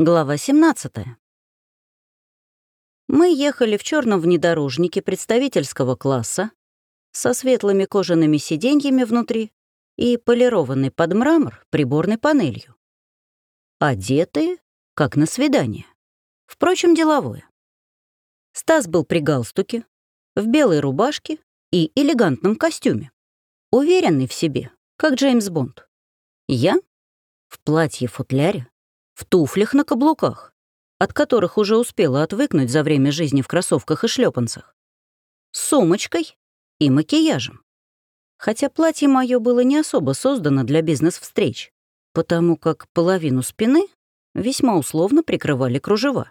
Глава 17. Мы ехали в черном внедорожнике представительского класса со светлыми кожаными сиденьями внутри и полированной под мрамор приборной панелью. Одетые, как на свидание. Впрочем, деловое. Стас был при галстуке, в белой рубашке и элегантном костюме. Уверенный в себе, как Джеймс Бонд. Я в платье-футляре, в туфлях на каблуках, от которых уже успела отвыкнуть за время жизни в кроссовках и шлепанцах, с сумочкой и макияжем. Хотя платье мое было не особо создано для бизнес-встреч, потому как половину спины весьма условно прикрывали кружева.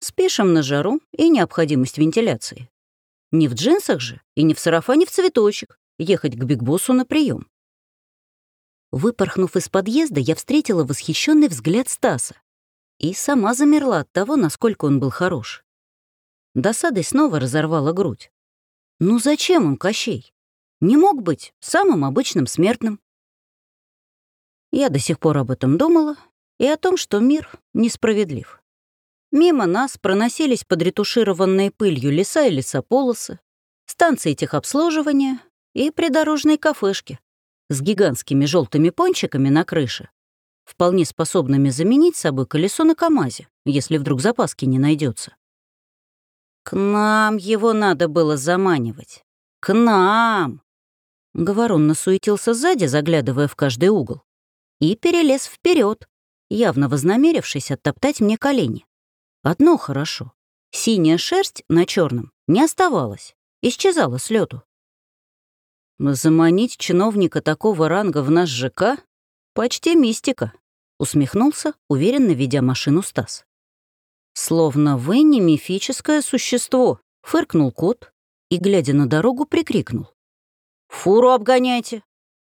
Спешим на жару и необходимость вентиляции. Не в джинсах же и не в сарафане в цветочек ехать к Бигбоссу на прием. Выпорхнув из подъезда, я встретила восхищенный взгляд Стаса и сама замерла от того, насколько он был хорош. Досадой снова разорвала грудь. Ну зачем он Кощей? Не мог быть самым обычным смертным. Я до сих пор об этом думала и о том, что мир несправедлив. Мимо нас проносились подретушированные пылью леса и лесополосы, станции техобслуживания и придорожные кафешки, с гигантскими желтыми пончиками на крыше, вполне способными заменить собой колесо на КАМАЗе, если вдруг запаски не найдется. К нам его надо было заманивать. К нам! Говорун насуетился сзади, заглядывая в каждый угол, и перелез вперед, явно вознамерившись оттоптать мне колени. Одно хорошо. Синяя шерсть на черном не оставалась, исчезала с лету. «Заманить чиновника такого ранга в наш ЖК — почти мистика», — усмехнулся, уверенно ведя машину Стас. «Словно вы не мифическое существо», — фыркнул кот и, глядя на дорогу, прикрикнул. «Фуру обгоняйте!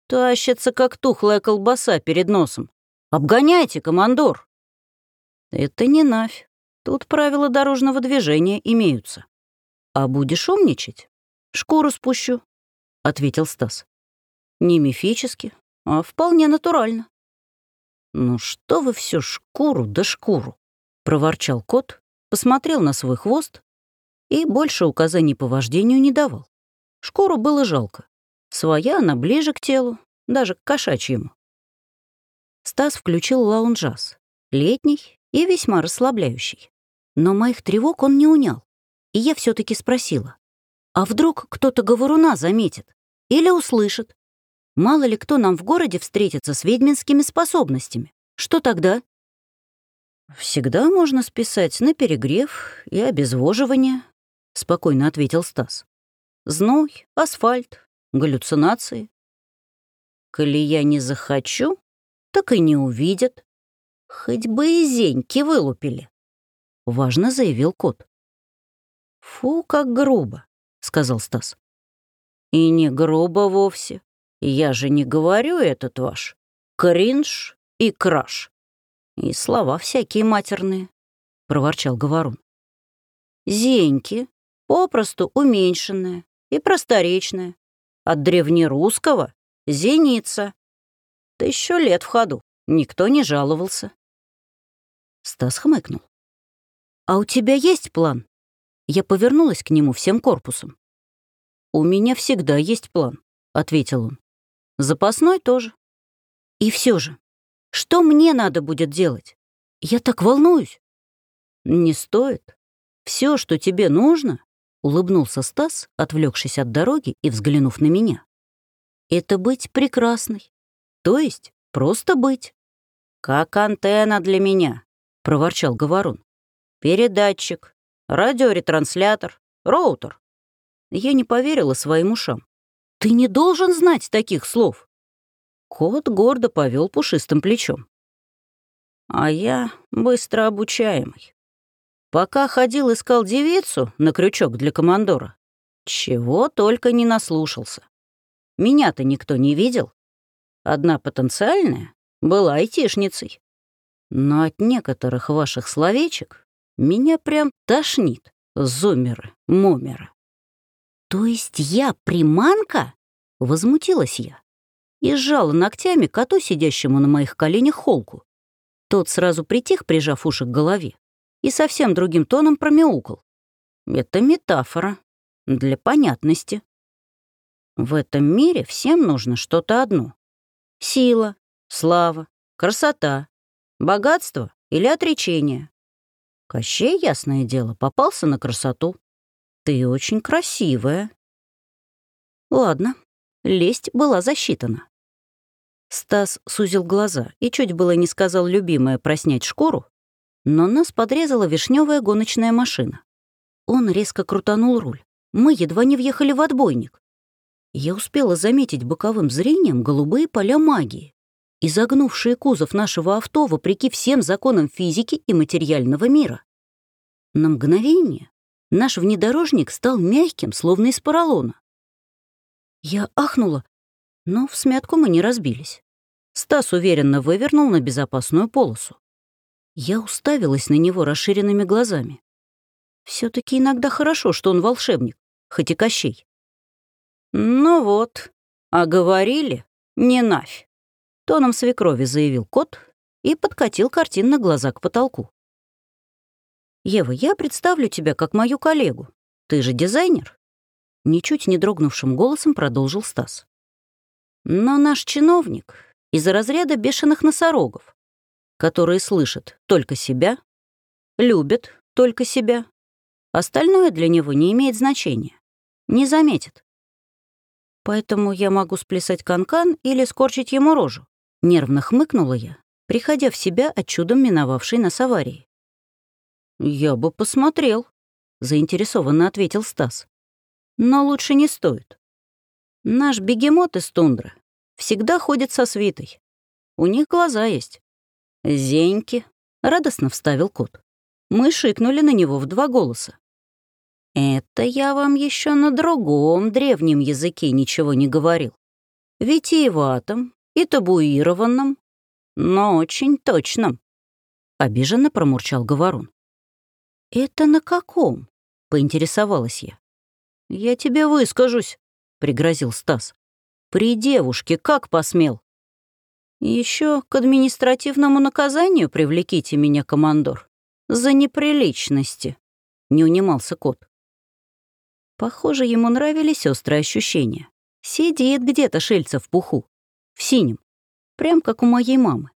Тащится, как тухлая колбаса перед носом. Обгоняйте, командор!» «Это не нафь. Тут правила дорожного движения имеются. А будешь умничать? Шкуру спущу, — ответил Стас. «Не мифически, а вполне натурально». «Ну что вы все шкуру да шкуру?» — проворчал кот, посмотрел на свой хвост и больше указаний по вождению не давал. Шкуру было жалко. Своя она ближе к телу, даже к кошачьему. Стас включил лаунжаз, летний и весьма расслабляющий. Но моих тревог он не унял, и я все таки спросила. А вдруг кто-то говоруна заметит или услышит? Мало ли кто нам в городе встретится с ведьминскими способностями. Что тогда? «Всегда можно списать на перегрев и обезвоживание», — спокойно ответил Стас. «Зной, асфальт, галлюцинации. Коли я не захочу, так и не увидят. Хоть бы и зеньки вылупили», — важно заявил кот. «Фу, как грубо сказал Стас. «И не грубо вовсе. Я же не говорю этот ваш. Кринж и краш. И слова всякие матерные», — проворчал Говорун. «Зеньки, попросту уменьшенная и просторечная. От древнерусского — зеница. Тысячу лет в ходу, никто не жаловался». Стас хмыкнул. «А у тебя есть план?» Я повернулась к нему всем корпусом. «У меня всегда есть план», — ответил он. «Запасной тоже». «И все же, что мне надо будет делать? Я так волнуюсь». «Не стоит. Все, что тебе нужно», — улыбнулся Стас, отвлекшись от дороги и взглянув на меня. «Это быть прекрасной. То есть просто быть». «Как антенна для меня», — проворчал Говорун. «Передатчик, радиоретранслятор, роутер. Я не поверила своим ушам. «Ты не должен знать таких слов!» Кот гордо повел пушистым плечом. А я быстро обучаемый. Пока ходил искал девицу на крючок для командора, чего только не наслушался. Меня-то никто не видел. Одна потенциальная была айтишницей. Но от некоторых ваших словечек меня прям тошнит, зумеры, мумеры. «То есть я приманка?» — возмутилась я и сжала ногтями коту, сидящему на моих коленях, холку. Тот сразу притих, прижав уши к голове, и совсем другим тоном промяукал. Это метафора. Для понятности. В этом мире всем нужно что-то одно. Сила, слава, красота, богатство или отречение. Кощей, ясное дело, попался на красоту. Ты очень красивая. Ладно, лесть была засчитана. Стас сузил глаза и чуть было не сказал любимое проснять шкуру, но нас подрезала вишневая гоночная машина. Он резко крутанул руль. Мы едва не въехали в отбойник. Я успела заметить боковым зрением голубые поля магии, изогнувшие кузов нашего авто вопреки всем законам физики и материального мира. На мгновение наш внедорожник стал мягким, словно из поролона. Я ахнула, но в смятку мы не разбились. Стас уверенно вывернул на безопасную полосу. Я уставилась на него расширенными глазами. все таки иногда хорошо, что он волшебник, хоть и Кощей. «Ну вот, а говорили, не навь», — тоном свекрови заявил кот и подкатил картин на глаза к потолку. «Ева, я представлю тебя как мою коллегу. Ты же дизайнер?» Ничуть не дрогнувшим голосом продолжил Стас. «Но наш чиновник из разряда бешеных носорогов, которые слышат только себя, любят только себя. Остальное для него не имеет значения, не заметит. Поэтому я могу сплясать канкан -кан или скорчить ему рожу. Нервно хмыкнула я, приходя в себя от чудом миновавшей нас аварии. «Я бы посмотрел», — заинтересованно ответил Стас. «Но лучше не стоит. Наш бегемот из тундры всегда ходит со свитой. У них глаза есть». «Зеньки», — радостно вставил кот. Мы шикнули на него в два голоса. Это я вам еще на другом древнем языке ничего не говорил. Витиеватом и табуированном, но очень точном. Обиженно промурчал Говорун. «Это на каком?» — поинтересовалась я. «Я тебе выскажусь», — пригрозил Стас. «При девушке как посмел?» Еще к административному наказанию привлеките меня, командор, за неприличности», — не унимался кот. Похоже, ему нравились острые ощущения. Сидит где-то шельца в пуху, в синем, прям как у моей мамы.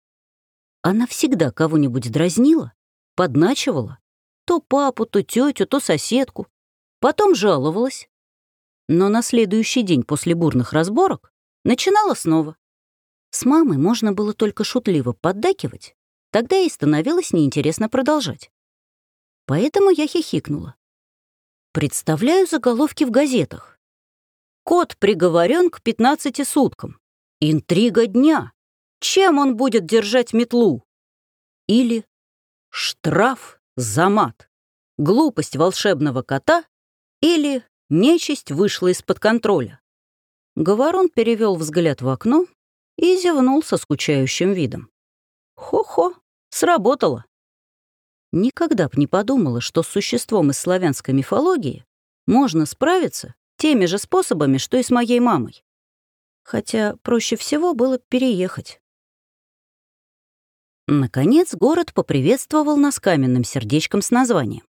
Она всегда кого-нибудь дразнила, подначивала, то папу, то тетю, то соседку, потом жаловалась. Но на следующий день после бурных разборок начинала снова. С мамой можно было только шутливо поддакивать, тогда и становилось неинтересно продолжать. Поэтому я хихикнула. Представляю заголовки в газетах. Кот приговорен к 15 суткам. Интрига дня. Чем он будет держать метлу? Или штраф за мат. Глупость волшебного кота или нечисть вышла из-под контроля. Говорон перевел взгляд в окно и зевнул со скучающим видом. Хо-хо, сработало. Никогда б не подумала, что с существом из славянской мифологии можно справиться теми же способами, что и с моей мамой. Хотя проще всего было переехать. Наконец город поприветствовал нас каменным сердечком с названием.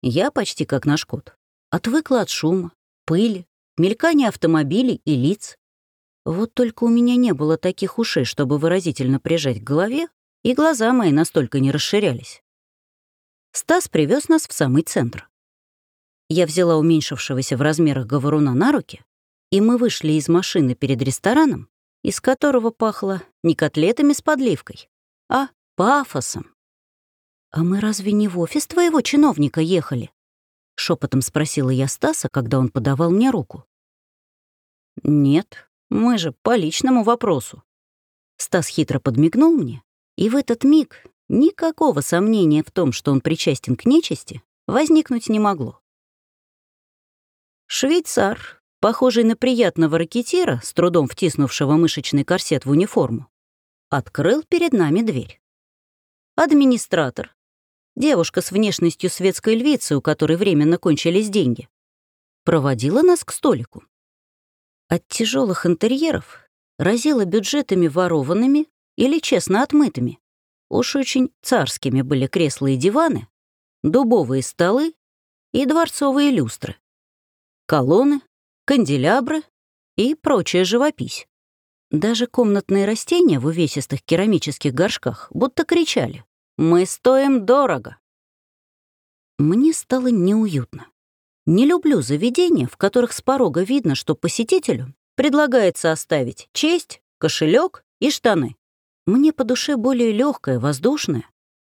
Я почти как наш кот. Отвыкла от шума, пыли, мелькания автомобилей и лиц. Вот только у меня не было таких ушей, чтобы выразительно прижать к голове, и глаза мои настолько не расширялись. Стас привез нас в самый центр. Я взяла уменьшившегося в размерах говоруна на руки, и мы вышли из машины перед рестораном, из которого пахло не котлетами с подливкой, а пафосом. «А мы разве не в офис твоего чиновника ехали?» — шепотом спросила я Стаса, когда он подавал мне руку. «Нет, мы же по личному вопросу». Стас хитро подмигнул мне, и в этот миг Никакого сомнения в том, что он причастен к нечисти, возникнуть не могло. Швейцар, похожий на приятного ракетира, с трудом втиснувшего мышечный корсет в униформу, открыл перед нами дверь. Администратор, девушка с внешностью светской львицы, у которой временно кончились деньги, проводила нас к столику. От тяжелых интерьеров разило бюджетами ворованными или честно отмытыми. Уж очень царскими были кресла и диваны, дубовые столы и дворцовые люстры, колонны, канделябры и прочая живопись. Даже комнатные растения в увесистых керамических горшках будто кричали «Мы стоим дорого!». Мне стало неуютно. Не люблю заведения, в которых с порога видно, что посетителю предлагается оставить честь, кошелек и штаны. Мне по душе более легкое, воздушное,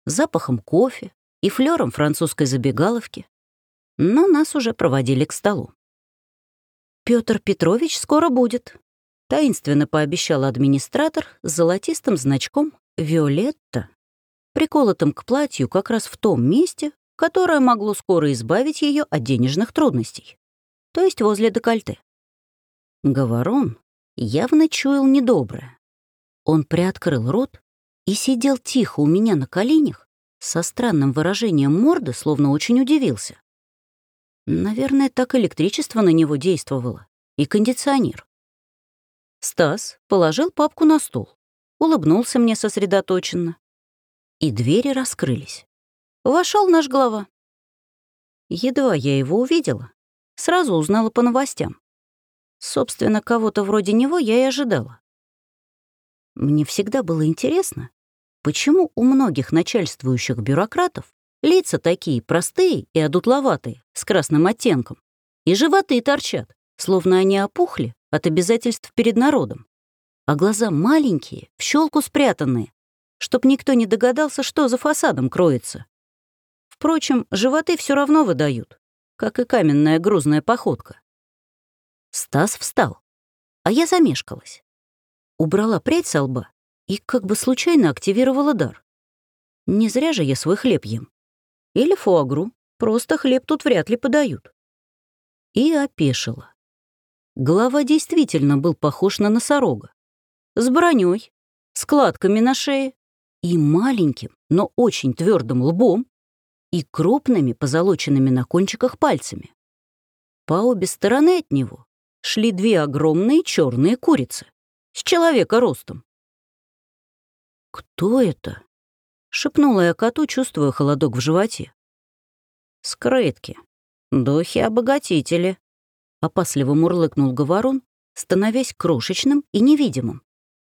запахом кофе и флером французской забегаловки. Но нас уже проводили к столу. Петр Петрович скоро будет, таинственно пообещал администратор с золотистым значком «Виолетта», приколотым к платью как раз в том месте, которое могло скоро избавить ее от денежных трудностей, то есть возле декольте. Говорон явно чуял недоброе. Он приоткрыл рот и сидел тихо у меня на коленях со странным выражением морды, словно очень удивился. Наверное, так электричество на него действовало и кондиционер. Стас положил папку на стол, улыбнулся мне сосредоточенно. И двери раскрылись. Вошел наш глава. Едва я его увидела, сразу узнала по новостям. Собственно, кого-то вроде него я и ожидала. Мне всегда было интересно, почему у многих начальствующих бюрократов лица такие простые и одутловатые, с красным оттенком, и животы торчат, словно они опухли от обязательств перед народом, а глаза маленькие, в щелку спрятанные, чтоб никто не догадался, что за фасадом кроется. Впрочем, животы все равно выдают, как и каменная грузная походка. Стас встал, а я замешкалась. Убрала прядь со лба и как бы случайно активировала дар. Не зря же я свой хлеб ем. Или фуагру, просто хлеб тут вряд ли подают. И опешила. Голова действительно был похож на носорога. С броней, складками на шее и маленьким, но очень твердым лбом и крупными позолоченными на кончиках пальцами. По обе стороны от него шли две огромные черные курицы с человека ростом. «Кто это?» — шепнула я коту, чувствуя холодок в животе. «Скрытки. Духи-обогатители», Опасливо мурлыкнул говорун, становясь крошечным и невидимым.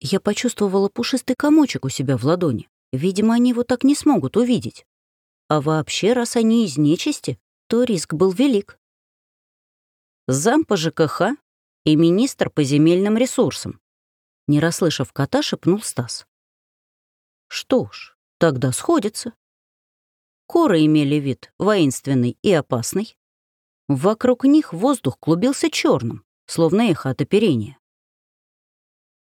Я почувствовала пушистый комочек у себя в ладони. Видимо, они его так не смогут увидеть. А вообще, раз они из нечисти, то риск был велик. Зам по ЖКХ и министр по земельным ресурсам. Не расслышав кота, шепнул Стас. Что ж, тогда сходится. Коры имели вид воинственный и опасный, Вокруг них воздух клубился черным, словно эхо от оперения.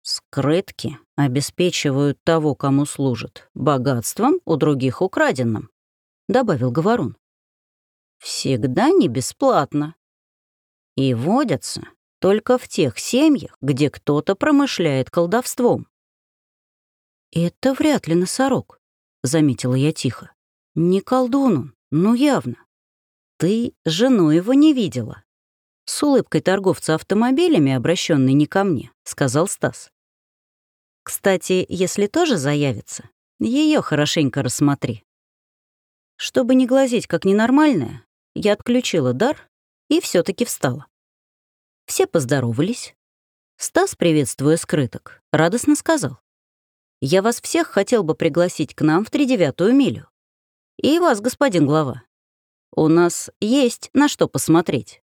Скрытки обеспечивают того, кому служат, богатством, у других украденным, — добавил Говорун. Всегда не бесплатно. И водятся только в тех семьях, где кто-то промышляет колдовством. «Это вряд ли носорог», — заметила я тихо. «Не колдун он, ну явно». «Ты жену его не видела?» С улыбкой торговца автомобилями, обращенной не ко мне, сказал Стас. «Кстати, если тоже заявится, ее хорошенько рассмотри». Чтобы не глазеть как ненормальная, я отключила дар и все таки встала. Все поздоровались. Стас, приветствуя скрыток, радостно сказал. «Я вас всех хотел бы пригласить к нам в тридевятую милю. И вас, господин глава. У нас есть на что посмотреть».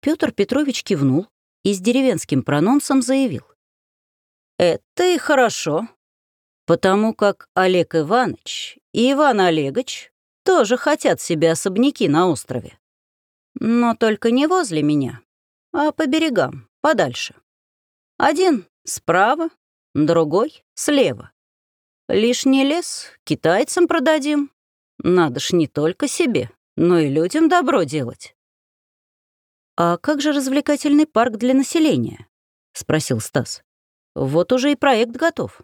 Петр Петрович кивнул и с деревенским прононсом заявил. «Это и хорошо, потому как Олег Иванович и Иван Олегович тоже хотят себе особняки на острове. Но только не возле меня, а по берегам, подальше. Один справа, другой слева. Лишний лес китайцам продадим, надо ж не только себе, но и людям добро делать. «А как же развлекательный парк для населения?» — спросил Стас. «Вот уже и проект готов».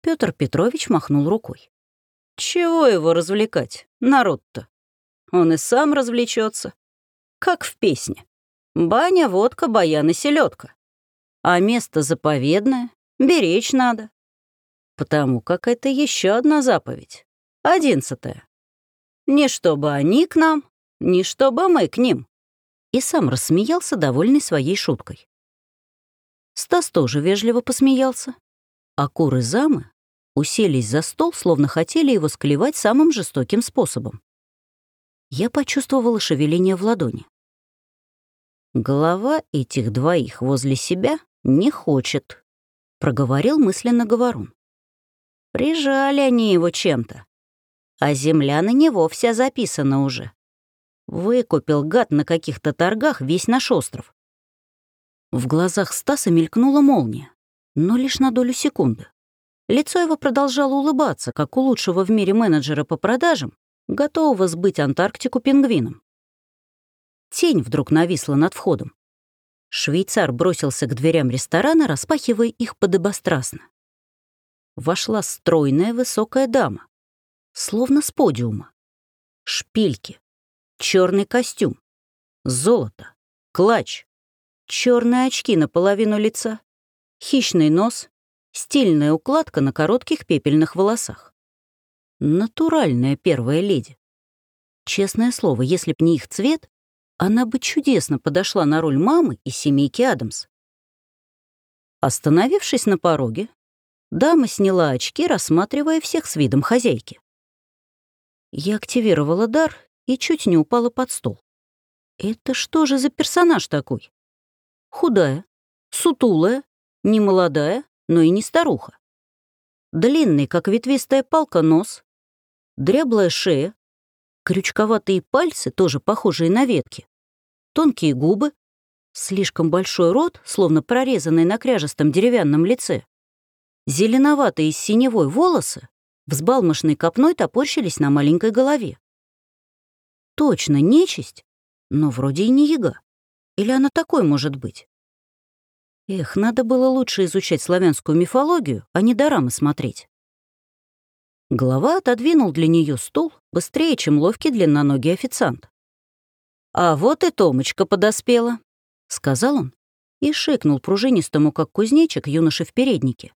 Петр Петрович махнул рукой. «Чего его развлекать, народ-то? Он и сам развлечется, как в песне. Баня, водка, баян и селедка. А место заповедное, беречь надо. потому как это еще одна заповедь. Одиннадцатая. Не чтобы они к нам, не чтобы мы к ним. И сам рассмеялся, довольный своей шуткой. Стас тоже вежливо посмеялся, а куры замы уселись за стол, словно хотели его склевать самым жестоким способом. Я почувствовала шевеление в ладони. Голова этих двоих возле себя не хочет, проговорил мысленно Говорун. Прижали они его чем-то. А земля на него вся записана уже. Выкупил гад на каких-то торгах весь наш остров. В глазах Стаса мелькнула молния, но лишь на долю секунды. Лицо его продолжало улыбаться, как у лучшего в мире менеджера по продажам, готового сбыть Антарктику пингвинам. Тень вдруг нависла над входом. Швейцар бросился к дверям ресторана, распахивая их подобострастно. Вошла стройная высокая дама, словно с подиума. Шпильки, черный костюм, золото, клатч, черные очки наполовину лица, хищный нос, стильная укладка на коротких пепельных волосах. Натуральная первая леди. Честное слово, если б не их цвет, она бы чудесно подошла на роль мамы из семейки Адамс. Остановившись на пороге, дама сняла очки, рассматривая всех с видом хозяйки. Я активировала дар и чуть не упала под стол. Это что же за персонаж такой? Худая, сутулая, не молодая, но и не старуха. Длинный, как ветвистая палка, нос, дряблая шея, крючковатые пальцы, тоже похожие на ветки, тонкие губы, слишком большой рот, словно прорезанный на кряжестом деревянном лице. Зеленоватые с синевой волосы взбалмошной копной топорщились на маленькой голове. Точно нечисть, но вроде и не яга. Или она такой может быть? Эх, надо было лучше изучать славянскую мифологию, а не дорамы смотреть. Глава отодвинул для нее стул быстрее, чем ловкий длинноногий официант. «А вот и Томочка подоспела», — сказал он и шикнул пружинистому, как кузнечик, юноше в переднике.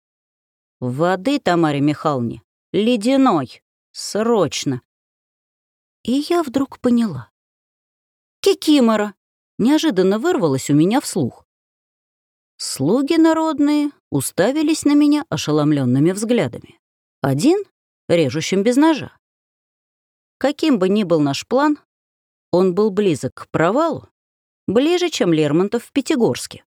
«Воды, Тамаре Михайловне, ледяной, срочно!» И я вдруг поняла. «Кикимора!» — неожиданно вырвалось у меня вслух. Слуги народные уставились на меня ошеломленными взглядами. Один — режущим без ножа. Каким бы ни был наш план, он был близок к провалу, ближе, чем Лермонтов в Пятигорске.